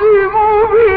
último